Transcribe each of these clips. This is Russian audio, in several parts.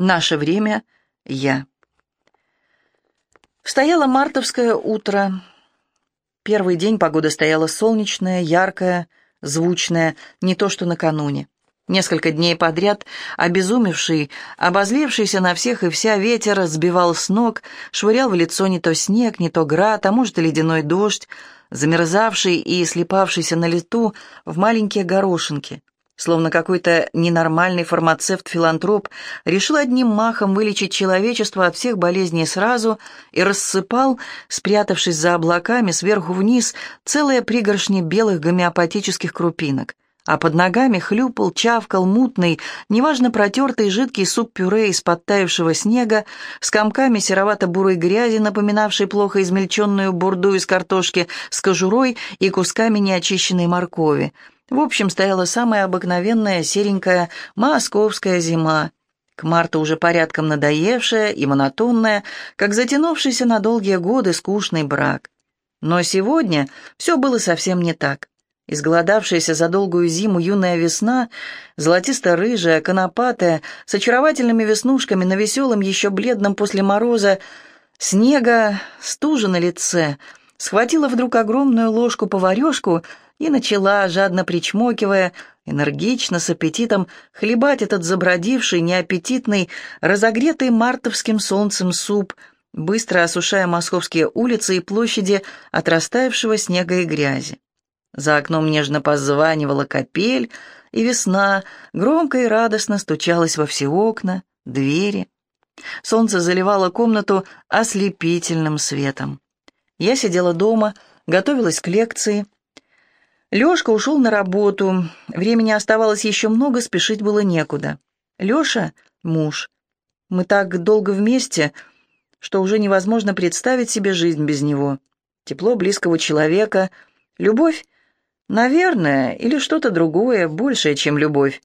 Наше время — я. Стояло мартовское утро. Первый день погода стояла солнечная, яркая, звучная, не то что накануне. Несколько дней подряд обезумевший, обозлившийся на всех и вся ветер сбивал с ног, швырял в лицо не то снег, не то град, а может и ледяной дождь, замерзавший и слепавшийся на лету в маленькие горошинки. Словно какой-то ненормальный фармацевт-филантроп решил одним махом вылечить человечество от всех болезней сразу и рассыпал, спрятавшись за облаками, сверху вниз, целые пригоршни белых гомеопатических крупинок. А под ногами хлюпал, чавкал мутный, неважно протертый жидкий суп-пюре из подтаявшего снега с комками серовато-бурой грязи, напоминавшей плохо измельченную бурду из картошки с кожурой и кусками неочищенной моркови. В общем, стояла самая обыкновенная серенькая московская зима, к марту уже порядком надоевшая и монотонная, как затянувшийся на долгие годы скучный брак. Но сегодня все было совсем не так. Изголодавшаяся за долгую зиму юная весна, золотисто-рыжая, конопатая, с очаровательными веснушками на веселом, еще бледном после мороза, снега, стужа на лице, схватила вдруг огромную ложку-поварешку и начала, жадно причмокивая, энергично, с аппетитом, хлебать этот забродивший, неаппетитный, разогретый мартовским солнцем суп, быстро осушая московские улицы и площади от растаявшего снега и грязи. За окном нежно позванивала капель, и весна громко и радостно стучалась во все окна, двери. Солнце заливало комнату ослепительным светом. Я сидела дома, готовилась к лекции — Лёшка ушел на работу. Времени оставалось еще много, спешить было некуда. Лёша — муж. Мы так долго вместе, что уже невозможно представить себе жизнь без него. Тепло близкого человека, любовь, наверное, или что-то другое, большее, чем любовь.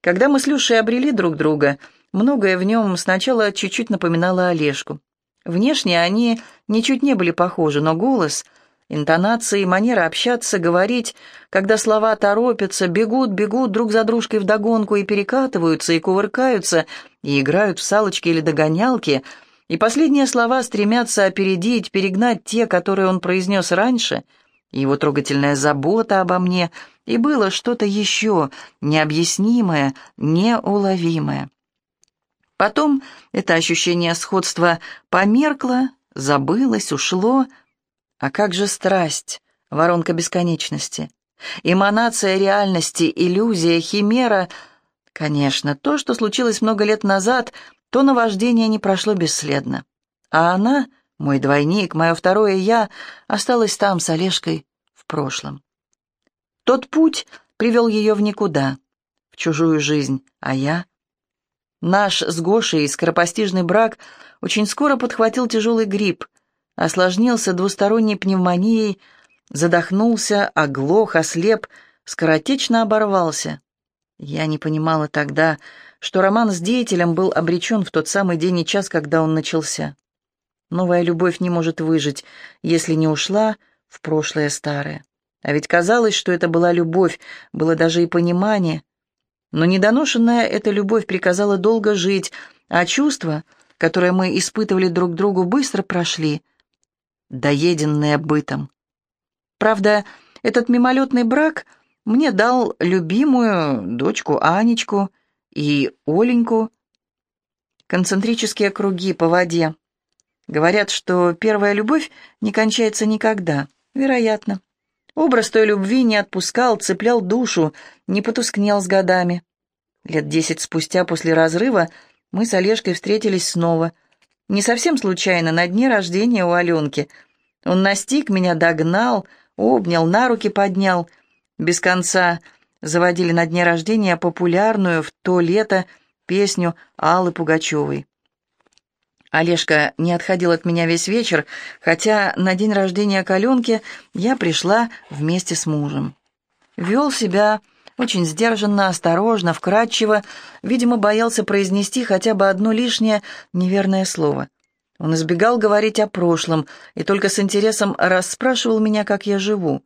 Когда мы с Люшей обрели друг друга, многое в нем сначала чуть-чуть напоминало Олежку. Внешне они ничуть не были похожи, но голос — Интонации, манера общаться, говорить, когда слова торопятся, бегут, бегут друг за дружкой вдогонку и перекатываются, и кувыркаются, и играют в салочки или догонялки, и последние слова стремятся опередить, перегнать те, которые он произнес раньше, и его трогательная забота обо мне, и было что-то еще необъяснимое, неуловимое. Потом это ощущение сходства померкло, забылось, ушло — а как же страсть, воронка бесконечности? Эманация реальности, иллюзия, химера. Конечно, то, что случилось много лет назад, то наваждение не прошло бесследно. А она, мой двойник, мое второе «я», осталась там с Олежкой в прошлом. Тот путь привел ее в никуда, в чужую жизнь, а я... Наш с Гошей скоропостижный брак очень скоро подхватил тяжелый грипп, осложнился двусторонней пневмонией, задохнулся, оглох, ослеп, скоротечно оборвался. Я не понимала тогда, что роман с деятелем был обречен в тот самый день и час, когда он начался. Новая любовь не может выжить, если не ушла в прошлое старое. А ведь казалось, что это была любовь, было даже и понимание. Но недоношенная эта любовь приказала долго жить, а чувства, которые мы испытывали друг другу, быстро прошли — доеденные бытом. Правда, этот мимолетный брак мне дал любимую дочку Анечку и Оленьку. Концентрические круги по воде. Говорят, что первая любовь не кончается никогда. Вероятно. Образ той любви не отпускал, цеплял душу, не потускнел с годами. Лет десять спустя после разрыва мы с Олежкой встретились снова — не совсем случайно, на дне рождения у Аленки. Он настиг меня, догнал, обнял, на руки поднял. Без конца заводили на дне рождения популярную в то лето песню Аллы Пугачевой. Олежка не отходил от меня весь вечер, хотя на день рождения Каленки я пришла вместе с мужем. Вел себя очень сдержанно, осторожно, вкрадчиво, видимо, боялся произнести хотя бы одно лишнее неверное слово. Он избегал говорить о прошлом и только с интересом расспрашивал меня, как я живу.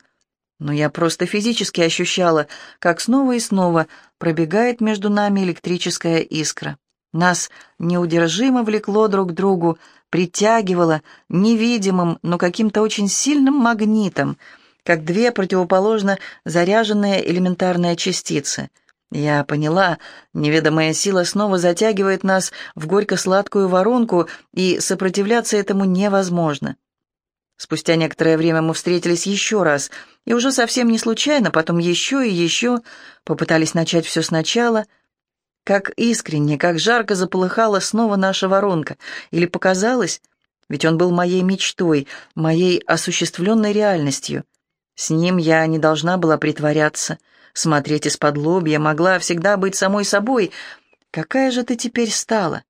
Но я просто физически ощущала, как снова и снова пробегает между нами электрическая искра. Нас неудержимо влекло друг к другу, притягивало невидимым, но каким-то очень сильным магнитом, как две противоположно заряженные элементарные частицы. Я поняла, неведомая сила снова затягивает нас в горько-сладкую воронку, и сопротивляться этому невозможно. Спустя некоторое время мы встретились еще раз, и уже совсем не случайно, потом еще и еще попытались начать все сначала — как искренне, как жарко заполыхала снова наша воронка. Или показалось? Ведь он был моей мечтой, моей осуществленной реальностью. С ним я не должна была притворяться, смотреть из-под лобья, могла всегда быть самой собой. Какая же ты теперь стала?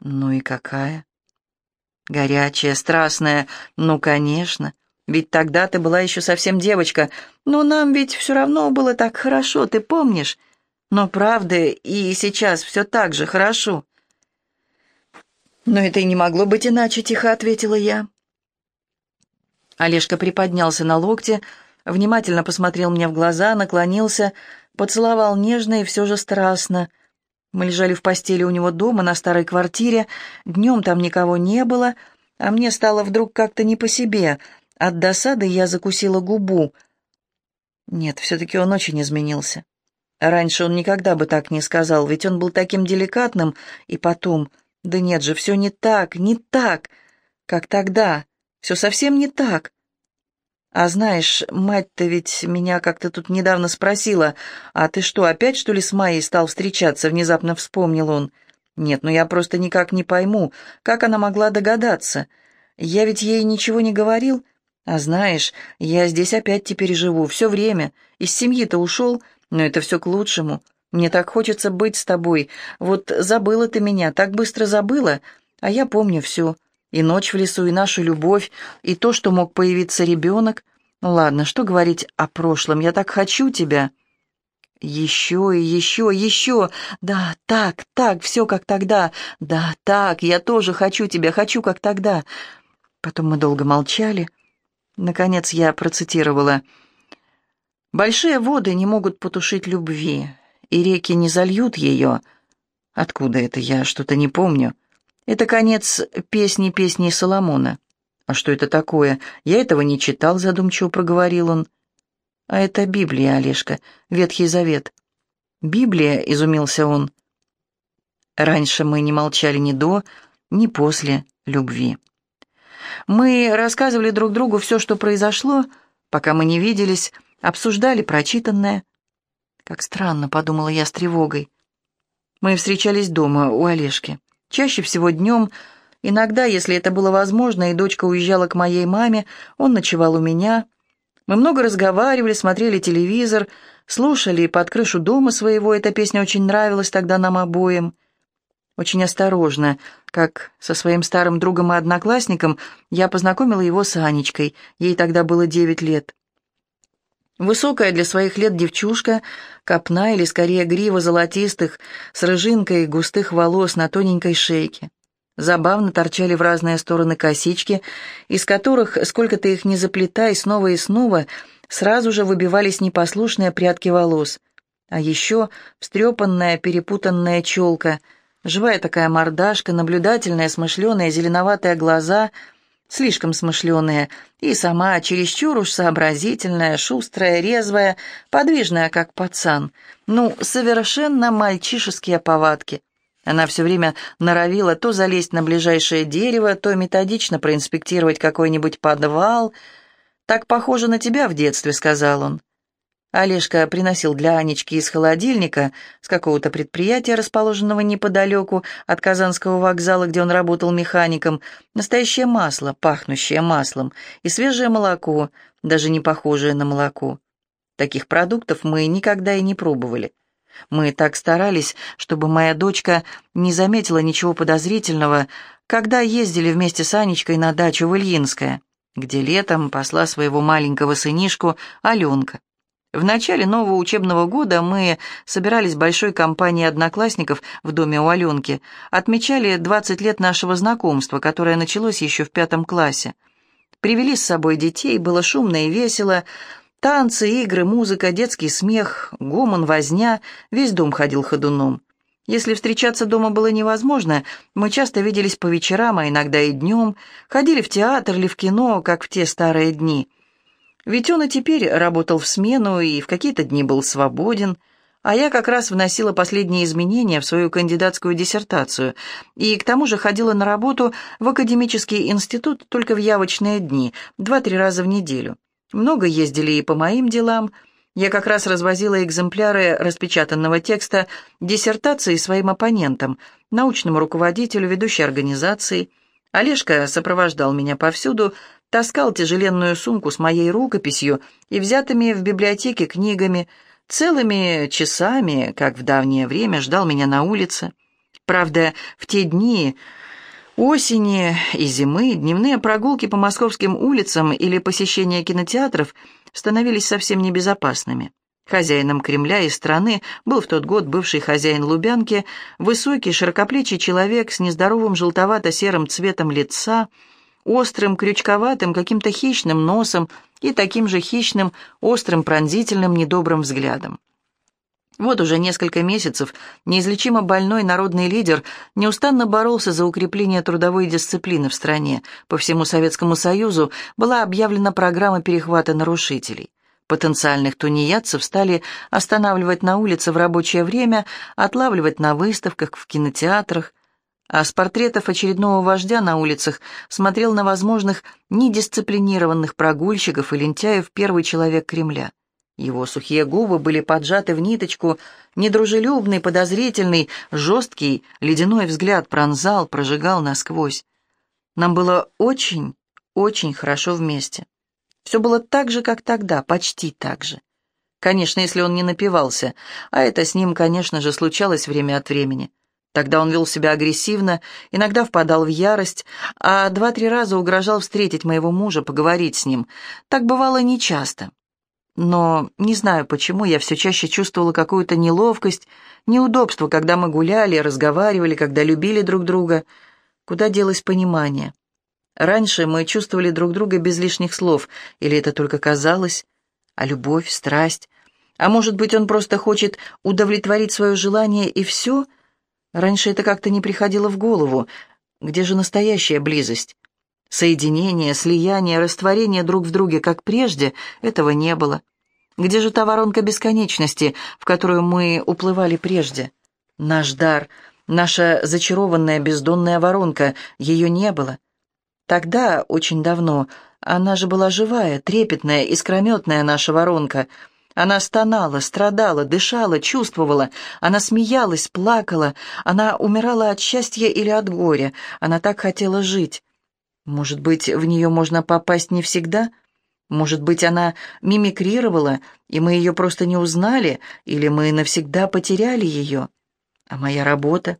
Ну и какая? Горячая, страстная, ну, конечно. Ведь тогда ты была еще совсем девочка. Но нам ведь все равно было так хорошо, ты помнишь? Но правда, и сейчас все так же хорошо. «Но это и не могло быть иначе», — тихо ответила я. Олежка приподнялся на локте, внимательно посмотрел мне в глаза, наклонился, поцеловал нежно и все же страстно. Мы лежали в постели у него дома на старой квартире, днем там никого не было, а мне стало вдруг как-то не по себе. От досады я закусила губу. Нет, все-таки он очень изменился. Раньше он никогда бы так не сказал, ведь он был таким деликатным, и потом... Да нет же, все не так, не так, как тогда, все совсем не так. А знаешь, мать-то ведь меня как-то тут недавно спросила, а ты что, опять что ли с Майей стал встречаться, внезапно вспомнил он. Нет, ну я просто никак не пойму, как она могла догадаться. Я ведь ей ничего не говорил. А знаешь, я здесь опять теперь живу, все время, из семьи-то ушел, но это все к лучшему. Мне так хочется быть с тобой. Вот забыла ты меня, так быстро забыла, а я помню все. И ночь в лесу, и нашу любовь, и то, что мог появиться ребенок. Ну ладно, что говорить о прошлом, я так хочу тебя. Еще и еще, еще. Да, так, так, все как тогда. Да, так, я тоже хочу тебя, хочу как тогда. Потом мы долго молчали. Наконец я процитировала Большие воды не могут потушить любви, и реки не зальют ее. Откуда это я что-то не помню? Это конец песни песни Соломона. А что это такое? Я этого не читал, задумчиво проговорил он. А это Библия, Олежка, Ветхий Завет. Библия, изумился он. Раньше мы не молчали ни до, ни после любви. Мы рассказывали друг другу все, что произошло, пока мы не виделись, обсуждали прочитанное. Как странно, подумала я с тревогой. Мы встречались дома у Олежки. Чаще всего днем, иногда, если это было возможно, и дочка уезжала к моей маме, он ночевал у меня. Мы много разговаривали, смотрели телевизор, слушали под крышу дома своего, эта песня очень нравилась тогда нам обоим. Очень осторожно, как со своим старым другом и одноклассником, я познакомила его с Анечкой, ей тогда было девять лет. Высокая для своих лет девчушка, копна или скорее грива золотистых, с рыжинкой густых волос на тоненькой шейке. Забавно торчали в разные стороны косички, из которых, сколько ты их не заплетай, снова и снова, сразу же выбивались непослушные прядки волос. А еще встрепанная, перепутанная челка, живая такая мордашка, наблюдательная, смышленая, зеленоватые глаза — слишком смышленая, и сама чересчур уж сообразительная, шустрая, резвая, подвижная, как пацан. Ну, совершенно мальчишеские повадки. Она все время норовила то залезть на ближайшее дерево, то методично проинспектировать какой-нибудь подвал. «Так похоже на тебя в детстве», — сказал он. Олежка приносил для Анечки из холодильника с какого-то предприятия, расположенного неподалеку от Казанского вокзала, где он работал механиком, настоящее масло, пахнущее маслом, и свежее молоко, даже не похожее на молоко. Таких продуктов мы никогда и не пробовали. Мы так старались, чтобы моя дочка не заметила ничего подозрительного, когда ездили вместе с Анечкой на дачу в Ильинское, где летом посла своего маленького сынишку Аленка. В начале нового учебного года мы собирались большой компанией одноклассников в доме у Аленки, отмечали 20 лет нашего знакомства, которое началось еще в пятом классе. Привели с собой детей, было шумно и весело. Танцы, игры, музыка, детский смех, гомон, возня, весь дом ходил ходуном. Если встречаться дома было невозможно, мы часто виделись по вечерам, а иногда и днем, ходили в театр или в кино, как в те старые дни. Ведь он и теперь работал в смену и в какие-то дни был свободен, а я как раз вносила последние изменения в свою кандидатскую диссертацию и к тому же ходила на работу в академический институт только в явочные дни, два-три раза в неделю. Много ездили и по моим делам – я как раз развозила экземпляры распечатанного текста диссертации своим оппонентам, научному руководителю ведущей организации. Олежка сопровождал меня повсюду, таскал тяжеленную сумку с моей рукописью и взятыми в библиотеке книгами, целыми часами, как в давнее время, ждал меня на улице. Правда, в те дни осени и зимы дневные прогулки по московским улицам или посещение кинотеатров – становились совсем небезопасными. Хозяином Кремля и страны был в тот год бывший хозяин Лубянки, высокий, широкоплечий человек с нездоровым желтовато-серым цветом лица, острым, крючковатым, каким-то хищным носом и таким же хищным, острым, пронзительным, недобрым взглядом. Вот уже несколько месяцев неизлечимо больной народный лидер неустанно боролся за укрепление трудовой дисциплины в стране. По всему Советскому Союзу была объявлена программа перехвата нарушителей. Потенциальных тунеядцев стали останавливать на улице в рабочее время, отлавливать на выставках, в кинотеатрах. А с портретов очередного вождя на улицах смотрел на возможных недисциплинированных прогульщиков и лентяев первый человек Кремля. Его сухие губы были поджаты в ниточку, недружелюбный, подозрительный, жесткий, ледяной взгляд пронзал, прожигал насквозь. Нам было очень, очень хорошо вместе. Все было так же, как тогда, почти так же. Конечно, если он не напивался, а это с ним, конечно же, случалось время от времени. Тогда он вел себя агрессивно, иногда впадал в ярость, а два-три раза угрожал встретить моего мужа, поговорить с ним. Так бывало нечасто. Но не знаю почему, я все чаще чувствовала какую-то неловкость, неудобство, когда мы гуляли, разговаривали, когда любили друг друга. Куда делось понимание? Раньше мы чувствовали друг друга без лишних слов, или это только казалось? А любовь, страсть? А может быть, он просто хочет удовлетворить свое желание и все? Раньше это как-то не приходило в голову. Где же настоящая близость? Соединение, слияние, растворение друг в друге, как прежде, этого не было. Где же та воронка бесконечности, в которую мы уплывали прежде? Наш дар, наша зачарованная бездонная воронка, ее не было. Тогда, очень давно, она же была живая, трепетная, искрометная наша воронка. Она стонала, страдала, дышала, чувствовала. Она смеялась, плакала. Она умирала от счастья или от горя. Она так хотела жить. Может быть, в нее можно попасть не всегда? Может быть, она мимикрировала, и мы ее просто не узнали, или мы навсегда потеряли ее? А моя работа?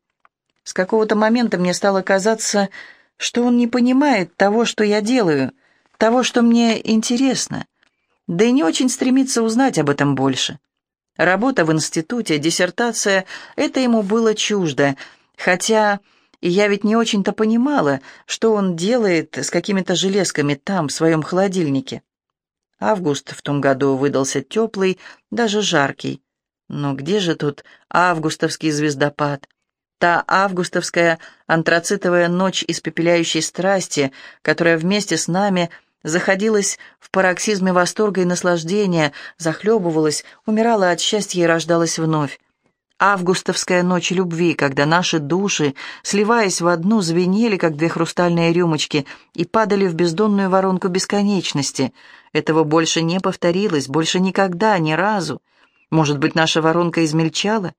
С какого-то момента мне стало казаться, что он не понимает того, что я делаю, того, что мне интересно, да и не очень стремится узнать об этом больше. Работа в институте, диссертация — это ему было чуждо, хотя я ведь не очень-то понимала, что он делает с какими-то железками там, в своем холодильнике. Август в том году выдался теплый, даже жаркий. Но где же тут августовский звездопад? Та августовская антрацитовая ночь испепеляющей страсти, которая вместе с нами заходилась в пароксизме восторга и наслаждения, захлебывалась, умирала от счастья и рождалась вновь августовская ночь любви, когда наши души, сливаясь в одну, звенели, как две хрустальные рюмочки, и падали в бездонную воронку бесконечности. Этого больше не повторилось, больше никогда, ни разу. Может быть, наша воронка измельчала?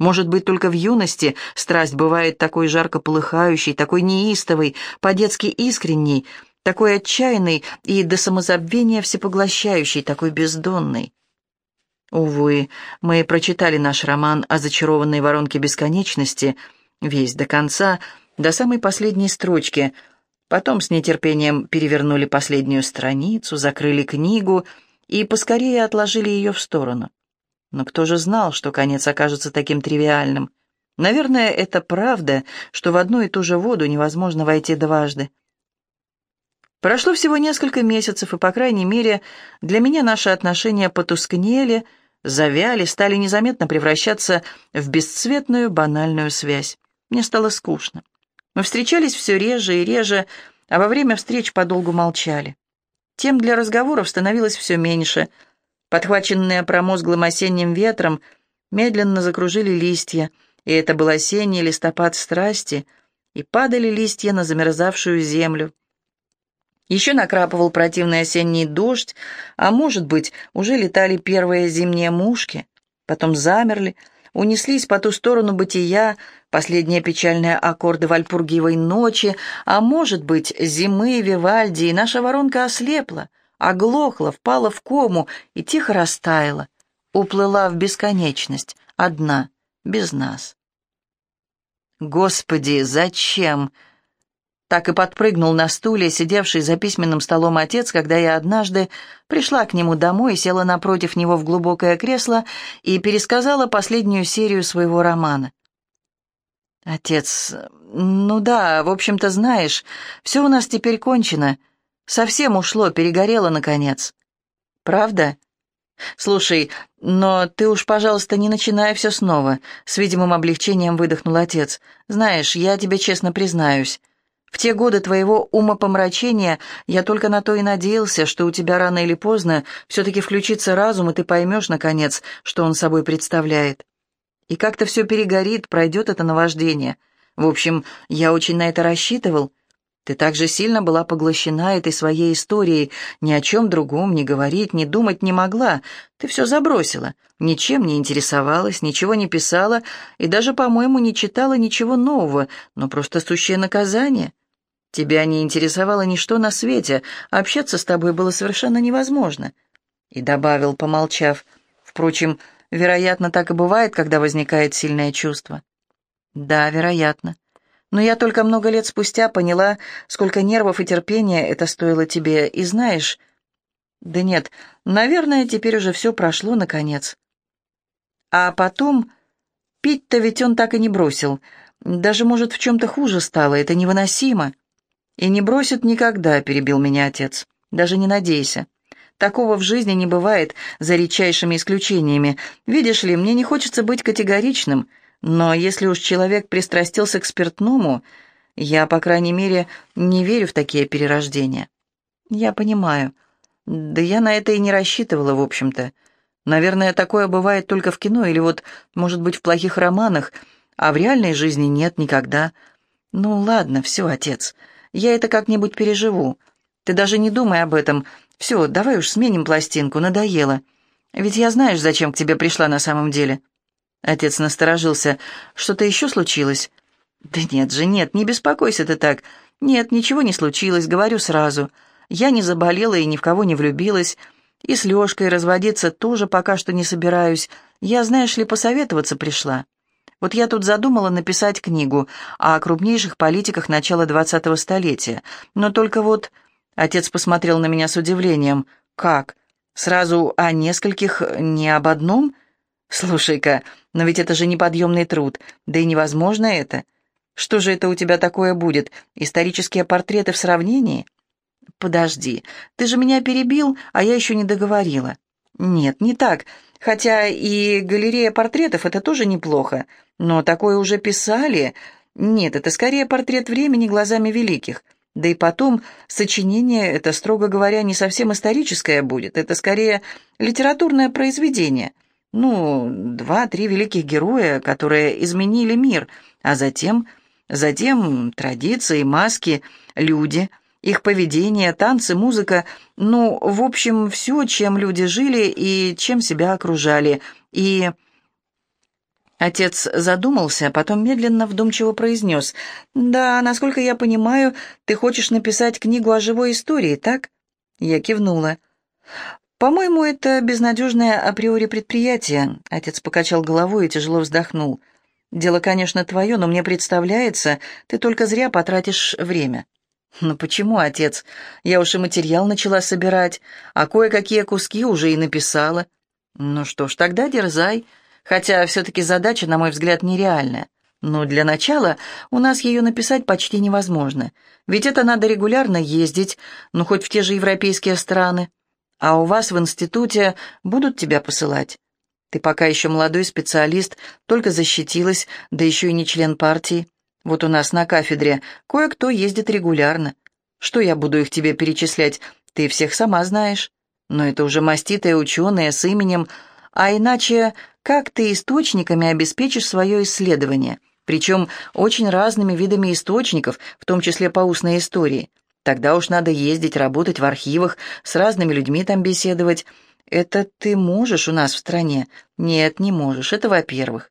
Может быть, только в юности страсть бывает такой жарко полыхающей, такой неистовой, по-детски искренней, такой отчаянной и до самозабвения всепоглощающей, такой бездонной. Увы, мы прочитали наш роман о зачарованной воронке бесконечности, весь до конца, до самой последней строчки. Потом с нетерпением перевернули последнюю страницу, закрыли книгу и поскорее отложили ее в сторону. Но кто же знал, что конец окажется таким тривиальным? Наверное, это правда, что в одну и ту же воду невозможно войти дважды. Прошло всего несколько месяцев, и, по крайней мере, для меня наши отношения потускнели – завяли, стали незаметно превращаться в бесцветную банальную связь. Мне стало скучно. Мы встречались все реже и реже, а во время встреч подолгу молчали. Тем для разговоров становилось все меньше. Подхваченные промозглым осенним ветром, медленно закружили листья, и это был осенний листопад страсти, и падали листья на замерзавшую землю. Еще накрапывал противный осенний дождь, а может быть, уже летали первые зимние мушки, потом замерли, унеслись по ту сторону бытия, последние печальные аккорды вальпургиевой ночи, а может быть, зимы Вивальди, и наша воронка ослепла, оглохла, впала в кому и тихо растаяла, уплыла в бесконечность, одна, без нас. Господи, зачем? Так и подпрыгнул на стуле, сидевший за письменным столом отец, когда я однажды пришла к нему домой, села напротив него в глубокое кресло и пересказала последнюю серию своего романа. «Отец, ну да, в общем-то, знаешь, все у нас теперь кончено. Совсем ушло, перегорело, наконец. Правда? Слушай, но ты уж, пожалуйста, не начинай все снова», — с видимым облегчением выдохнул отец. «Знаешь, я тебе честно признаюсь». В те годы твоего умопомрачения я только на то и надеялся, что у тебя рано или поздно все-таки включится разум, и ты поймешь, наконец, что он собой представляет. И как-то все перегорит, пройдет это наваждение. В общем, я очень на это рассчитывал. Ты так же сильно была поглощена этой своей историей, ни о чем другом не говорить, не думать не могла. Ты все забросила, ничем не интересовалась, ничего не писала и даже, по-моему, не читала ничего нового, но просто сущее наказание. Тебя не интересовало ничто на свете, а общаться с тобой было совершенно невозможно. И добавил, помолчав, впрочем, вероятно, так и бывает, когда возникает сильное чувство. Да, вероятно. Но я только много лет спустя поняла, сколько нервов и терпения это стоило тебе, и знаешь... Да нет, наверное, теперь уже все прошло, наконец. А потом... Пить-то ведь он так и не бросил. Даже, может, в чем-то хуже стало, это невыносимо. «И не бросит никогда», — перебил меня отец. «Даже не надейся. Такого в жизни не бывает, за редчайшими исключениями. Видишь ли, мне не хочется быть категоричным, но если уж человек пристрастился к спиртному, я, по крайней мере, не верю в такие перерождения». «Я понимаю. Да я на это и не рассчитывала, в общем-то. Наверное, такое бывает только в кино или вот, может быть, в плохих романах, а в реальной жизни нет никогда. Ну ладно, все, отец». Я это как-нибудь переживу. Ты даже не думай об этом. Все, давай уж сменим пластинку, надоело. Ведь я знаешь, зачем к тебе пришла на самом деле». Отец насторожился. «Что-то еще случилось?» «Да нет же, нет, не беспокойся ты так. Нет, ничего не случилось, говорю сразу. Я не заболела и ни в кого не влюбилась. И с Лешкой разводиться тоже пока что не собираюсь. Я, знаешь ли, посоветоваться пришла. Вот я тут задумала написать книгу о крупнейших политиках начала двадцатого столетия. Но только вот... Отец посмотрел на меня с удивлением. «Как? Сразу о нескольких, не об одном? Слушай-ка, но ведь это же неподъемный труд, да и невозможно это. Что же это у тебя такое будет? Исторические портреты в сравнении?» «Подожди, ты же меня перебил, а я еще не договорила». «Нет, не так. Хотя и галерея портретов — это тоже неплохо. Но такое уже писали. Нет, это скорее портрет времени глазами великих. Да и потом, сочинение это, строго говоря, не совсем историческое будет. Это скорее литературное произведение. Ну, два-три великих героя, которые изменили мир, а затем... Затем традиции, маски, люди, их поведение, танцы, музыка, ну, в общем, все, чем люди жили и чем себя окружали. И Отец задумался, а потом медленно вдумчиво произнес. «Да, насколько я понимаю, ты хочешь написать книгу о живой истории, так?» Я кивнула. «По-моему, это безнадежное априори предприятие», — отец покачал головой и тяжело вздохнул. «Дело, конечно, твое, но мне представляется, ты только зря потратишь время». «Ну почему, отец? Я уж и материал начала собирать, а кое-какие куски уже и написала». «Ну что ж, тогда дерзай» хотя все-таки задача, на мой взгляд, нереальная. Но для начала у нас ее написать почти невозможно, ведь это надо регулярно ездить, ну хоть в те же европейские страны. А у вас в институте будут тебя посылать? Ты пока еще молодой специалист, только защитилась, да еще и не член партии. Вот у нас на кафедре кое-кто ездит регулярно. Что я буду их тебе перечислять? Ты всех сама знаешь. Но это уже маститые ученые с именем, а иначе как ты источниками обеспечишь свое исследование? Причем очень разными видами источников, в том числе по устной истории. Тогда уж надо ездить, работать в архивах, с разными людьми там беседовать. Это ты можешь у нас в стране? Нет, не можешь, это во-первых.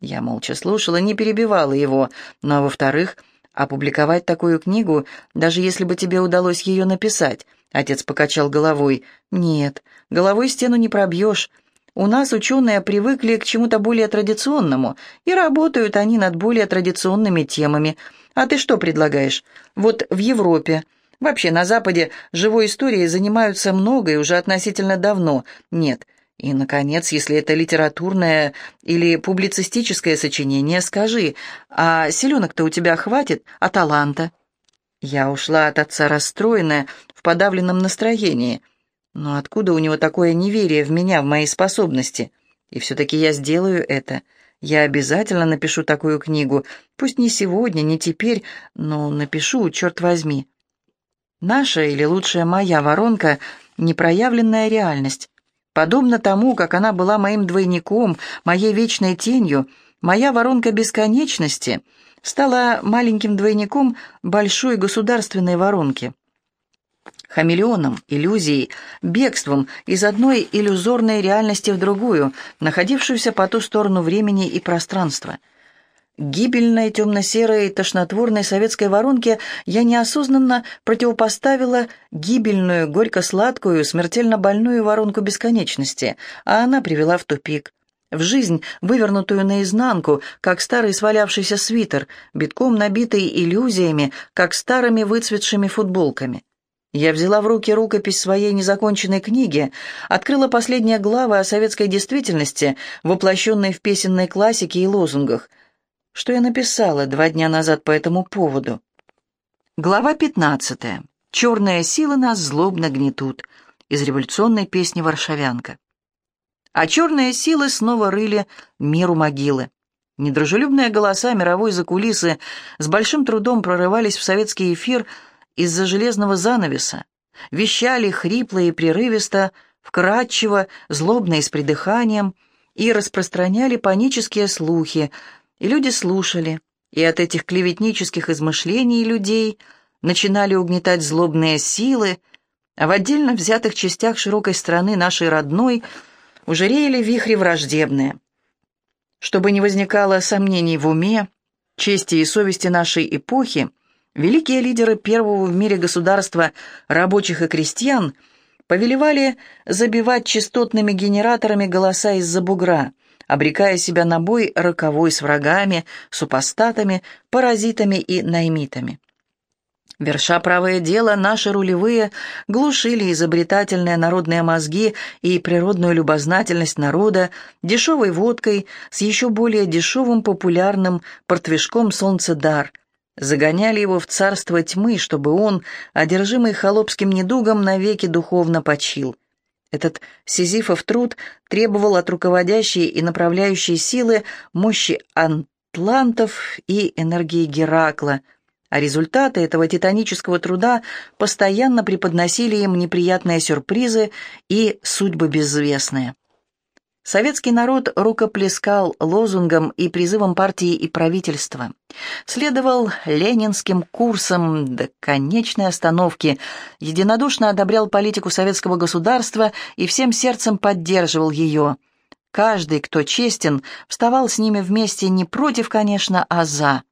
Я молча слушала, не перебивала его, но, во-вторых, опубликовать такую книгу, даже если бы тебе удалось ее написать, отец покачал головой. Нет, головой стену не пробьешь. У нас ученые привыкли к чему-то более традиционному, и работают они над более традиционными темами – а ты что предлагаешь? Вот в Европе. Вообще на Западе живой историей занимаются много и уже относительно давно. Нет. И, наконец, если это литературное или публицистическое сочинение, скажи, а селенок-то у тебя хватит, а таланта? Я ушла от отца расстроенная, в подавленном настроении. Но откуда у него такое неверие в меня, в мои способности? И все-таки я сделаю это. Я обязательно напишу такую книгу. Пусть не сегодня, не теперь, но напишу, черт возьми. Наша, или лучшая моя воронка — непроявленная реальность. Подобно тому, как она была моим двойником, моей вечной тенью, моя воронка бесконечности стала маленьким двойником большой государственной воронки хамелеоном, иллюзией, бегством из одной иллюзорной реальности в другую, находившуюся по ту сторону времени и пространства. Гибельной темно-серой тошнотворной советской воронке я неосознанно противопоставила гибельную, горько-сладкую, смертельно больную воронку бесконечности, а она привела в тупик. В жизнь, вывернутую наизнанку, как старый свалявшийся свитер, битком набитый иллюзиями, как старыми выцветшими футболками. Я взяла в руки рукопись своей незаконченной книги, открыла последние главы о советской действительности, воплощенной в песенной классике и лозунгах. Что я написала два дня назад по этому поводу? Глава 15. «Черные силы нас злобно гнетут» из революционной песни «Варшавянка». А черные силы снова рыли миру могилы. Недружелюбные голоса мировой закулисы с большим трудом прорывались в советский эфир – из-за железного занавеса, вещали хрипло и прерывисто, вкрадчиво, злобно и с придыханием, и распространяли панические слухи, и люди слушали, и от этих клеветнических измышлений людей начинали угнетать злобные силы, а в отдельно взятых частях широкой страны нашей родной уже реяли вихри враждебные. Чтобы не возникало сомнений в уме, чести и совести нашей эпохи, Великие лидеры первого в мире государства рабочих и крестьян повелевали забивать частотными генераторами голоса из-за бугра, обрекая себя на бой роковой с врагами, супостатами, паразитами и наймитами. Верша правое дело, наши рулевые глушили изобретательные народные мозги и природную любознательность народа дешевой водкой с еще более дешевым популярным портвишком «Солнцедар», загоняли его в царство тьмы, чтобы он, одержимый холопским недугом, навеки духовно почил. Этот сизифов труд требовал от руководящей и направляющей силы мощи антлантов и энергии Геракла, а результаты этого титанического труда постоянно преподносили им неприятные сюрпризы и судьбы безвестные. Советский народ рукоплескал лозунгам и призывам партии и правительства. Следовал ленинским курсам до конечной остановки, единодушно одобрял политику советского государства и всем сердцем поддерживал ее. Каждый, кто честен, вставал с ними вместе не против, конечно, а за.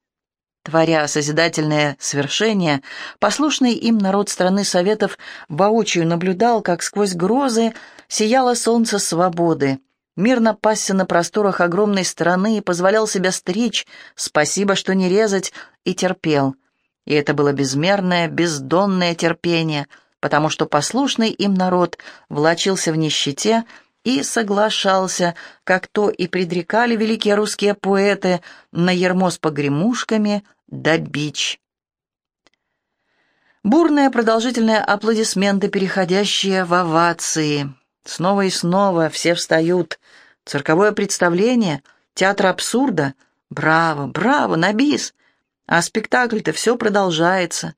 Творя созидательное свершение, послушный им народ страны Советов воочию наблюдал, как сквозь грозы сияло солнце свободы, мирно пасся на просторах огромной страны и позволял себя стричь, спасибо, что не резать, и терпел. И это было безмерное, бездонное терпение, потому что послушный им народ влачился в нищете и соглашался, как то и предрекали великие русские поэты, на ермо с погремушками да бич. Бурные продолжительные аплодисменты, переходящие в овации — Снова и снова все встают. Цирковое представление, театр абсурда. Браво, браво, на бис. А спектакль-то все продолжается.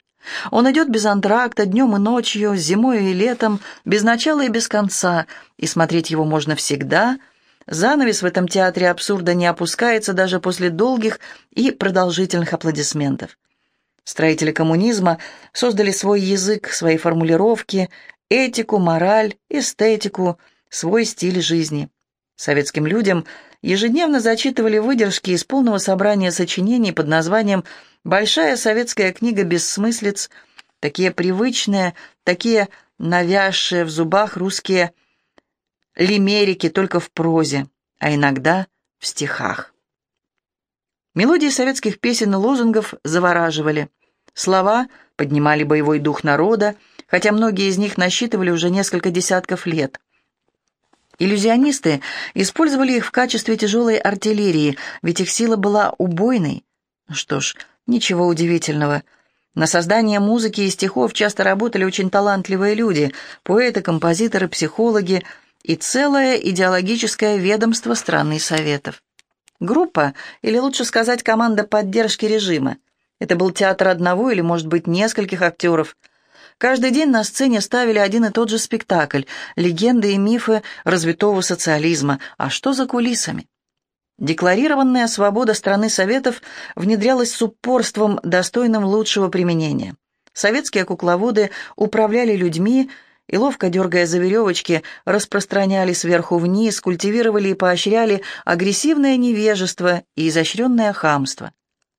Он идет без антракта, днем и ночью, зимой и летом, без начала и без конца, и смотреть его можно всегда. Занавес в этом театре абсурда не опускается даже после долгих и продолжительных аплодисментов. Строители коммунизма создали свой язык, свои формулировки, этику, мораль, эстетику, свой стиль жизни. Советским людям ежедневно зачитывали выдержки из полного собрания сочинений под названием «Большая советская книга бессмыслиц», такие привычные, такие навязшие в зубах русские лимерики только в прозе, а иногда в стихах. Мелодии советских песен и лозунгов завораживали. Слова поднимали боевой дух народа, хотя многие из них насчитывали уже несколько десятков лет. Иллюзионисты использовали их в качестве тяжелой артиллерии, ведь их сила была убойной. Что ж, ничего удивительного. На создание музыки и стихов часто работали очень талантливые люди, поэты, композиторы, психологи и целое идеологическое ведомство страны Советов. Группа, или лучше сказать, команда поддержки режима. Это был театр одного или, может быть, нескольких актеров – Каждый день на сцене ставили один и тот же спектакль «Легенды и мифы развитого социализма». А что за кулисами? Декларированная свобода страны Советов внедрялась с упорством, достойным лучшего применения. Советские кукловоды управляли людьми и, ловко дергая за веревочки, распространяли сверху вниз, культивировали и поощряли агрессивное невежество и изощренное хамство.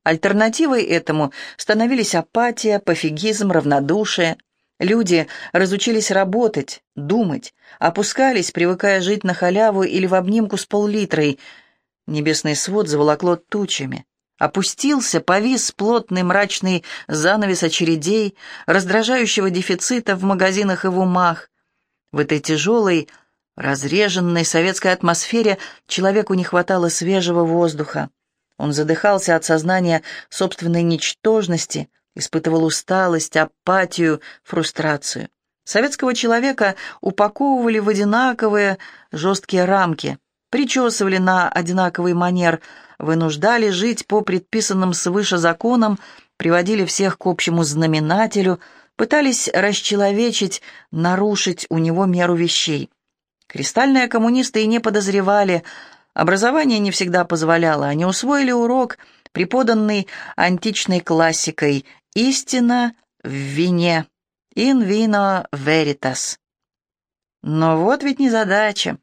Альтернативой этому становились апатия, пофигизм, равнодушие, Люди разучились работать, думать, опускались, привыкая жить на халяву или в обнимку с пол-литрой. Небесный свод заволокло тучами. Опустился, повис плотный мрачный занавес очередей, раздражающего дефицита в магазинах и в умах. В этой тяжелой, разреженной советской атмосфере человеку не хватало свежего воздуха. Он задыхался от сознания собственной ничтожности — испытывал усталость, апатию, фрустрацию. Советского человека упаковывали в одинаковые жесткие рамки, причесывали на одинаковый манер, вынуждали жить по предписанным свыше законам, приводили всех к общему знаменателю, пытались расчеловечить, нарушить у него меру вещей. Кристальные коммунисты и не подозревали, образование не всегда позволяло, они усвоили урок, преподанный античной классикой Истина в вине. In vino veritas. Но вот ведь не задача.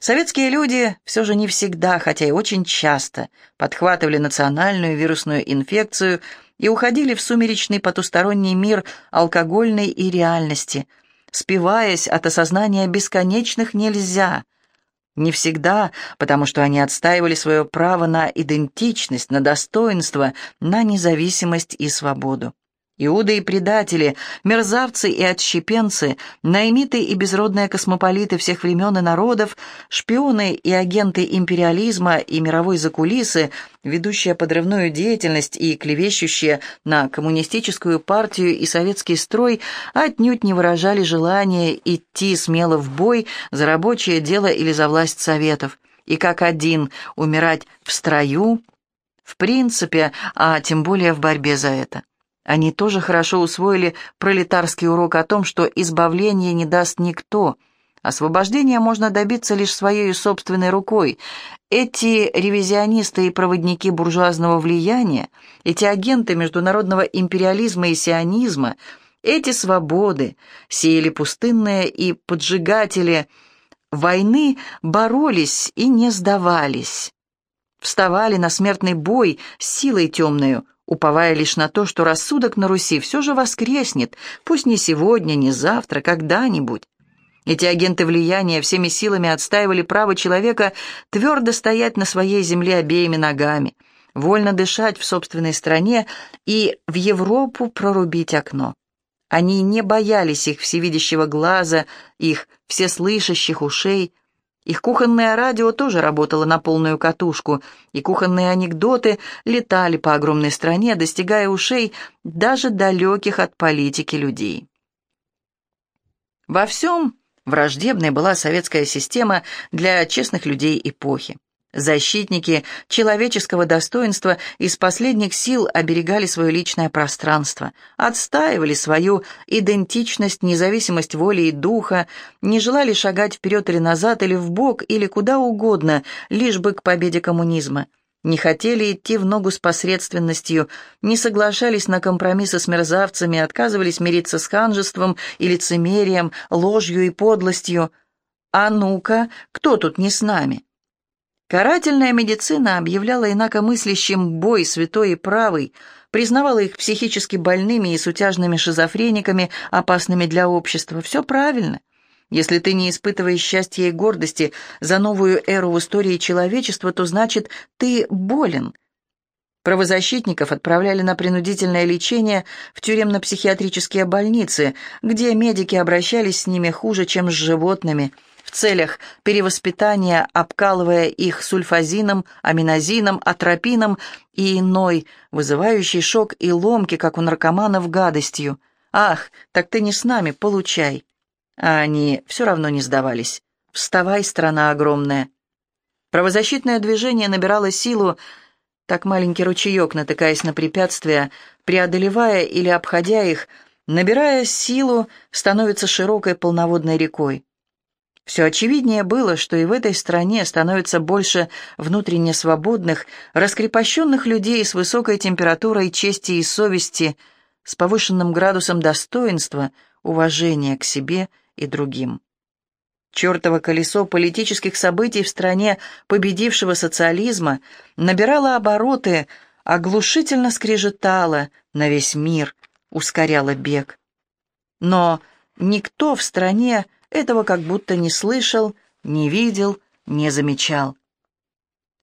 Советские люди все же не всегда, хотя и очень часто, подхватывали национальную вирусную инфекцию и уходили в сумеречный потусторонний мир алкогольной и реальности, спиваясь от осознания бесконечных нельзя. Не всегда, потому что они отстаивали свое право на идентичность, на достоинство, на независимость и свободу. Иуды и предатели, мерзавцы и отщепенцы, наймиты и безродные космополиты всех времен и народов, шпионы и агенты империализма и мировой закулисы, ведущие подрывную деятельность и клевещущие на коммунистическую партию и советский строй, отнюдь не выражали желания идти смело в бой за рабочее дело или за власть советов, и как один умирать в строю, в принципе, а тем более в борьбе за это. Они тоже хорошо усвоили пролетарский урок о том, что избавления не даст никто. Освобождения можно добиться лишь своей собственной рукой. Эти ревизионисты и проводники буржуазного влияния, эти агенты международного империализма и сионизма, эти свободы, сеяли пустынные и поджигатели войны боролись и не сдавались. Вставали на смертный бой с силой темную, уповая лишь на то, что рассудок на Руси все же воскреснет, пусть не сегодня, не завтра, когда-нибудь. Эти агенты влияния всеми силами отстаивали право человека твердо стоять на своей земле обеими ногами, вольно дышать в собственной стране и в Европу прорубить окно. Они не боялись их всевидящего глаза, их всеслышащих ушей, их кухонное радио тоже работало на полную катушку, и кухонные анекдоты летали по огромной стране, достигая ушей даже далеких от политики людей. Во всем, Враждебной была советская система для честных людей эпохи. Защитники человеческого достоинства из последних сил оберегали свое личное пространство, отстаивали свою идентичность, независимость воли и духа, не желали шагать вперед или назад, или вбок, или куда угодно, лишь бы к победе коммунизма. Не хотели идти в ногу с посредственностью, не соглашались на компромиссы с мерзавцами, отказывались мириться с ханжеством и лицемерием, ложью и подлостью. «А ну-ка, кто тут не с нами?» Карательная медицина объявляла инакомыслящим бой святой и правый, признавала их психически больными и сутяжными шизофрениками, опасными для общества. Все правильно. Если ты не испытываешь счастья и гордости за новую эру в истории человечества, то значит, ты болен. Правозащитников отправляли на принудительное лечение в тюремно-психиатрические больницы, где медики обращались с ними хуже, чем с животными – в целях перевоспитания, обкалывая их сульфазином, аминозином, атропином и иной, вызывающий шок и ломки, как у наркоманов, гадостью. «Ах, так ты не с нами, получай!» А они все равно не сдавались. «Вставай, страна огромная!» Правозащитное движение набирало силу, так маленький ручеек, натыкаясь на препятствия, преодолевая или обходя их, набирая силу, становится широкой полноводной рекой. Все очевиднее было, что и в этой стране становится больше внутренне свободных, раскрепощенных людей с высокой температурой чести и совести, с повышенным градусом достоинства, уважения к себе и другим. Чертово колесо политических событий в стране победившего социализма набирало обороты, оглушительно скрежетало на весь мир, ускоряло бег. Но никто в стране этого как будто не слышал, не видел, не замечал.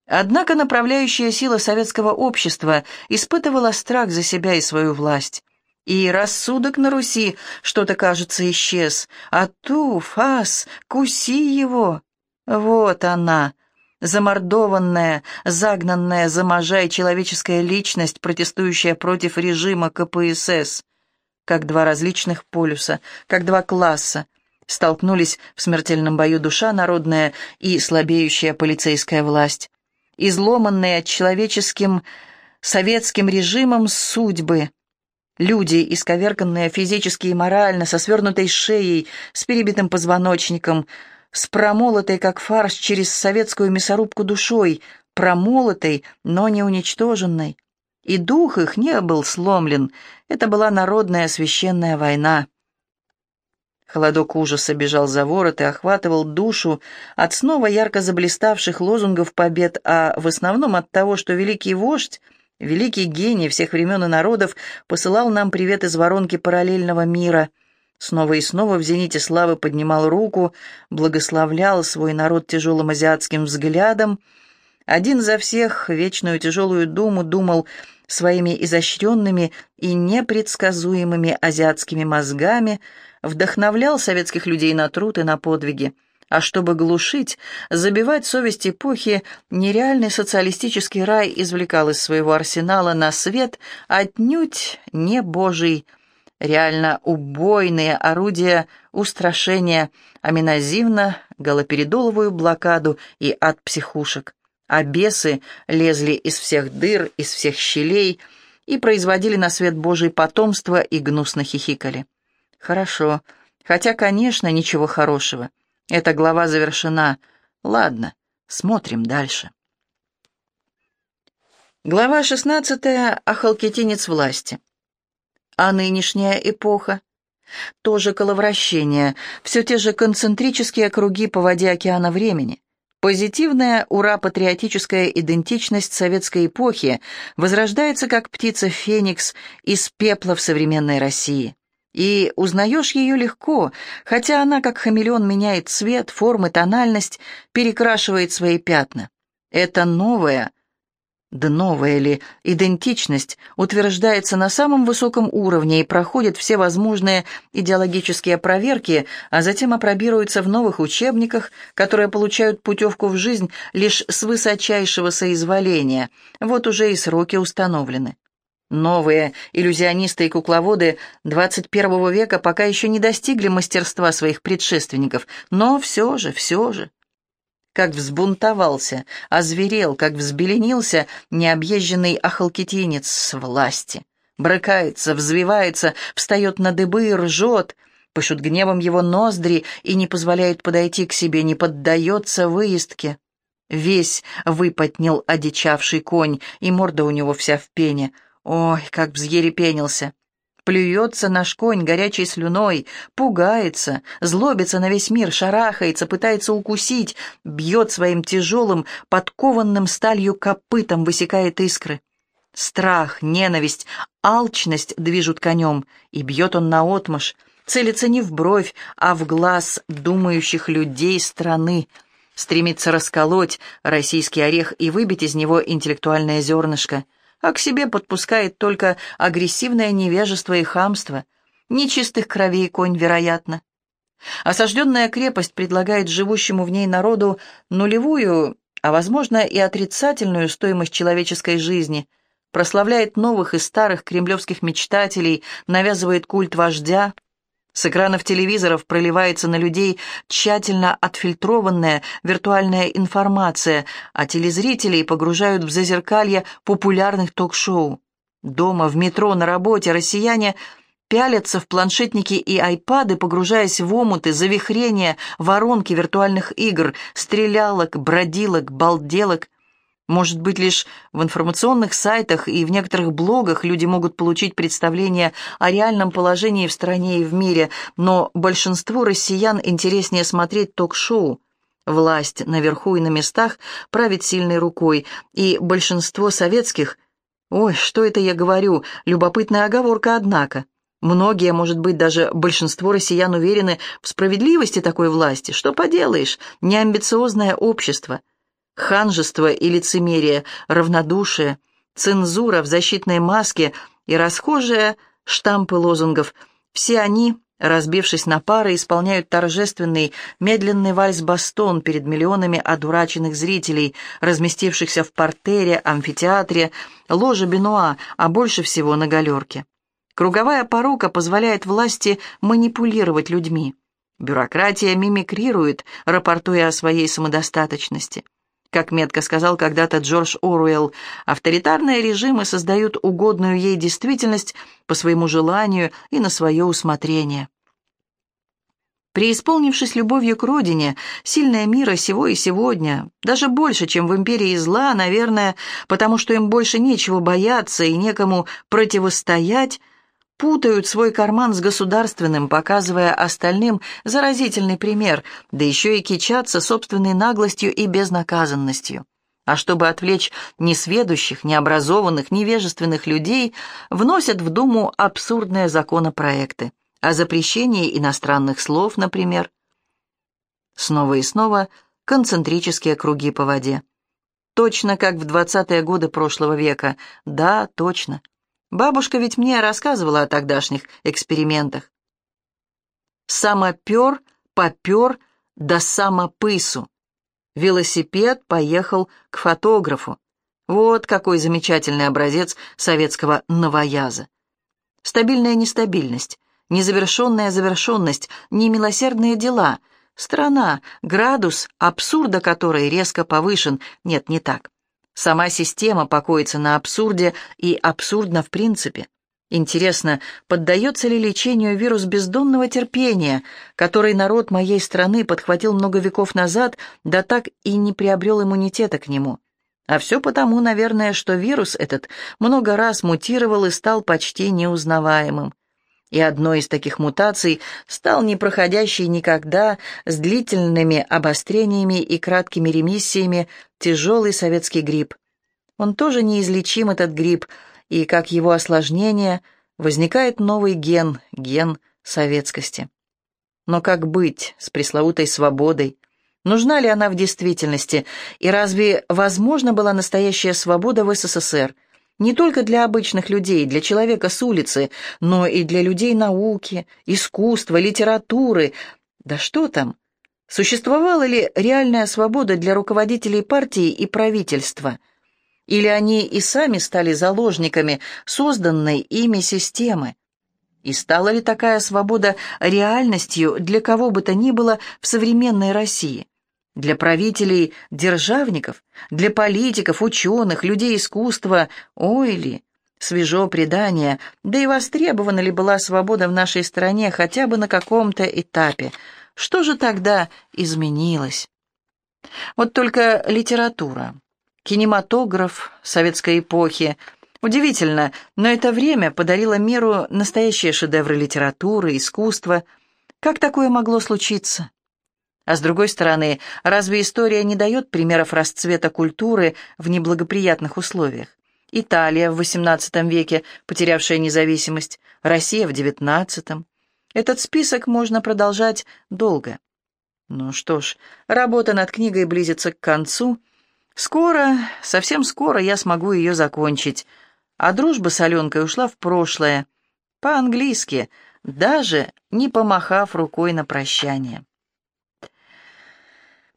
Однако направляющая сила советского общества испытывала страх за себя и свою власть. И рассудок на Руси что-то, кажется, исчез. А ту, фас, куси его. Вот она, замордованная, загнанная за можай человеческая личность, протестующая против режима КПСС. Как два различных полюса, как два класса, Столкнулись в смертельном бою душа народная и слабеющая полицейская власть. Изломанные человеческим советским режимом судьбы. Люди, исковерканные физически и морально, со свернутой шеей, с перебитым позвоночником, с промолотой, как фарш, через советскую мясорубку душой, промолотой, но не уничтоженной. И дух их не был сломлен. Это была народная священная война. Холодок ужаса бежал за ворот и охватывал душу от снова ярко заблиставших лозунгов побед, а в основном от того, что великий вождь, великий гений всех времен и народов посылал нам привет из воронки параллельного мира. Снова и снова в зените славы поднимал руку, благословлял свой народ тяжелым азиатским взглядом. Один за всех вечную тяжелую думу думал своими изощренными и непредсказуемыми азиатскими мозгами — вдохновлял советских людей на труд и на подвиги. А чтобы глушить, забивать совесть эпохи, нереальный социалистический рай извлекал из своего арсенала на свет отнюдь не божий, реально убойные орудия устрашения, аминозивно-галоперидоловую блокаду и ад психушек. А бесы лезли из всех дыр, из всех щелей и производили на свет Божий потомство и гнусно хихикали. Хорошо. Хотя, конечно, ничего хорошего. Эта глава завершена. Ладно, смотрим дальше. Глава 16. Ахалкетинец власти. А нынешняя эпоха? Тоже коловращение, все те же концентрические круги по воде океана времени. Позитивная ура-патриотическая идентичность советской эпохи возрождается как птица Феникс из пепла в современной России. И узнаешь ее легко, хотя она, как хамелеон, меняет цвет, формы, тональность, перекрашивает свои пятна. Это новая, да новая ли, идентичность утверждается на самом высоком уровне и проходит все возможные идеологические проверки, а затем опробируется в новых учебниках, которые получают путевку в жизнь лишь с высочайшего соизволения. Вот уже и сроки установлены. Новые иллюзионисты и кукловоды XXI века пока еще не достигли мастерства своих предшественников, но все же, все же. Как взбунтовался, озверел, как взбеленился необъезженный ахалкитинец с власти. Брыкается, взвивается, встает на дыбы и ржет, пышут гневом его ноздри и не позволяет подойти к себе, не поддается выездке. Весь выпотнил одичавший конь, и морда у него вся в пене — Ой, как взъерепенился! Плюется наш конь горячей слюной, пугается, злобится на весь мир, шарахается, пытается укусить, бьет своим тяжелым, подкованным сталью копытом, высекает искры. Страх, ненависть, алчность движут конем, и бьет он наотмашь, целится не в бровь, а в глаз думающих людей страны, стремится расколоть российский орех и выбить из него интеллектуальное зернышко а к себе подпускает только агрессивное невежество и хамство. Нечистых кровей конь, вероятно. Осажденная крепость предлагает живущему в ней народу нулевую, а, возможно, и отрицательную стоимость человеческой жизни, прославляет новых и старых кремлевских мечтателей, навязывает культ вождя, с экранов телевизоров проливается на людей тщательно отфильтрованная виртуальная информация, а телезрителей погружают в зазеркалье популярных ток-шоу. Дома, в метро, на работе россияне пялятся в планшетники и айпады, погружаясь в омуты, завихрения, воронки виртуальных игр, стрелялок, бродилок, балделок, может быть, лишь в информационных сайтах и в некоторых блогах люди могут получить представление о реальном положении в стране и в мире, но большинству россиян интереснее смотреть ток-шоу. Власть наверху и на местах правит сильной рукой, и большинство советских... Ой, что это я говорю, любопытная оговорка, однако. Многие, может быть, даже большинство россиян уверены в справедливости такой власти. Что поделаешь, неамбициозное общество — Ханжество и лицемерие, равнодушие, цензура в защитной маске и расхожие штампы лозунгов – все они, разбившись на пары, исполняют торжественный, медленный вальс-бастон перед миллионами одураченных зрителей, разместившихся в портере, амфитеатре, ложе Бенуа, а больше всего на галерке. Круговая порука позволяет власти манипулировать людьми. Бюрократия мимикрирует, рапортуя о своей самодостаточности. Как метко сказал когда-то Джордж Оруэлл, авторитарные режимы создают угодную ей действительность по своему желанию и на свое усмотрение. Преисполнившись любовью к родине, сильные мира сего и сегодня, даже больше, чем в империи зла, наверное, потому что им больше нечего бояться и некому противостоять, путают свой карман с государственным, показывая остальным заразительный пример, да еще и кичатся собственной наглостью и безнаказанностью. А чтобы отвлечь несведущих, необразованных, невежественных людей, вносят в Думу абсурдные законопроекты о запрещении иностранных слов, например. Снова и снова концентрические круги по воде. Точно как в 20-е годы прошлого века. Да, точно. Бабушка ведь мне рассказывала о тогдашних экспериментах. Самопер, попер, да самопысу. Велосипед поехал к фотографу. Вот какой замечательный образец советского новояза. Стабильная нестабильность, незавершенная завершенность, немилосердные дела. Страна, градус абсурда которой резко повышен. Нет, не так. Сама система покоится на абсурде и абсурдно в принципе. Интересно, поддается ли лечению вирус бездонного терпения, который народ моей страны подхватил много веков назад, да так и не приобрел иммунитета к нему? А все потому, наверное, что вирус этот много раз мутировал и стал почти неузнаваемым и одной из таких мутаций стал непроходящий никогда с длительными обострениями и краткими ремиссиями тяжелый советский грипп. Он тоже неизлечим, этот грипп, и, как его осложнение, возникает новый ген, ген советскости. Но как быть с пресловутой свободой? Нужна ли она в действительности? И разве возможна была настоящая свобода в СССР – не только для обычных людей, для человека с улицы, но и для людей науки, искусства, литературы. Да что там? Существовала ли реальная свобода для руководителей партии и правительства? Или они и сами стали заложниками созданной ими системы? И стала ли такая свобода реальностью для кого бы то ни было в современной России? Для правителей, державников, для политиков, ученых, людей искусства, ой ли, свежо предание, да и востребована ли была свобода в нашей стране хотя бы на каком-то этапе. Что же тогда изменилось? Вот только литература, кинематограф советской эпохи. Удивительно, но это время подарило миру настоящие шедевры литературы, искусства. Как такое могло случиться? А с другой стороны, разве история не дает примеров расцвета культуры в неблагоприятных условиях? Италия в XVIII веке, потерявшая независимость, Россия в XIX. Этот список можно продолжать долго. Ну что ж, работа над книгой близится к концу. Скоро, совсем скоро я смогу ее закончить. А дружба с Аленкой ушла в прошлое. По-английски, даже не помахав рукой на прощание.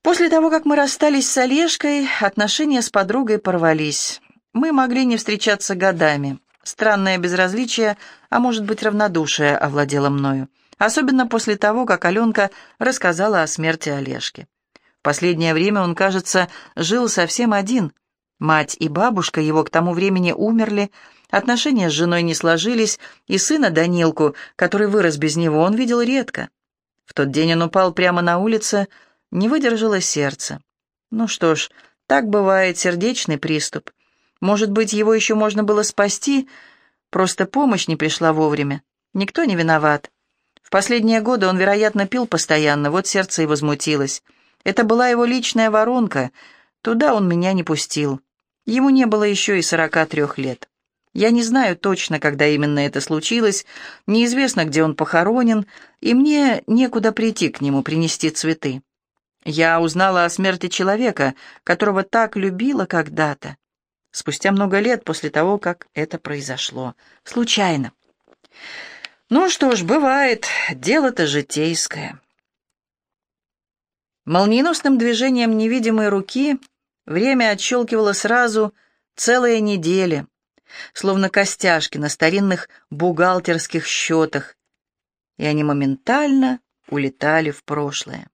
После того, как мы расстались с Олежкой, отношения с подругой порвались. Мы могли не встречаться годами. Странное безразличие, а может быть равнодушие, овладело мною. Особенно после того, как Аленка рассказала о смерти Олежки. В последнее время он, кажется, жил совсем один. Мать и бабушка его к тому времени умерли, отношения с женой не сложились, и сына Данилку, который вырос без него, он видел редко. В тот день он упал прямо на улице, не выдержало сердце. Ну что ж, так бывает сердечный приступ. Может быть, его еще можно было спасти, просто помощь не пришла вовремя. Никто не виноват. В последние годы он, вероятно, пил постоянно, вот сердце и возмутилось. Это была его личная воронка, туда он меня не пустил. Ему не было еще и сорока трех лет. Я не знаю точно, когда именно это случилось, неизвестно, где он похоронен, и мне некуда прийти к нему принести цветы. Я узнала о смерти человека, которого так любила когда-то. Спустя много лет после того, как это произошло. Случайно. Ну что ж, бывает, дело-то житейское. Молниеносным движением невидимой руки время отщелкивало сразу целые недели, словно костяшки на старинных бухгалтерских счетах, и они моментально улетали в прошлое.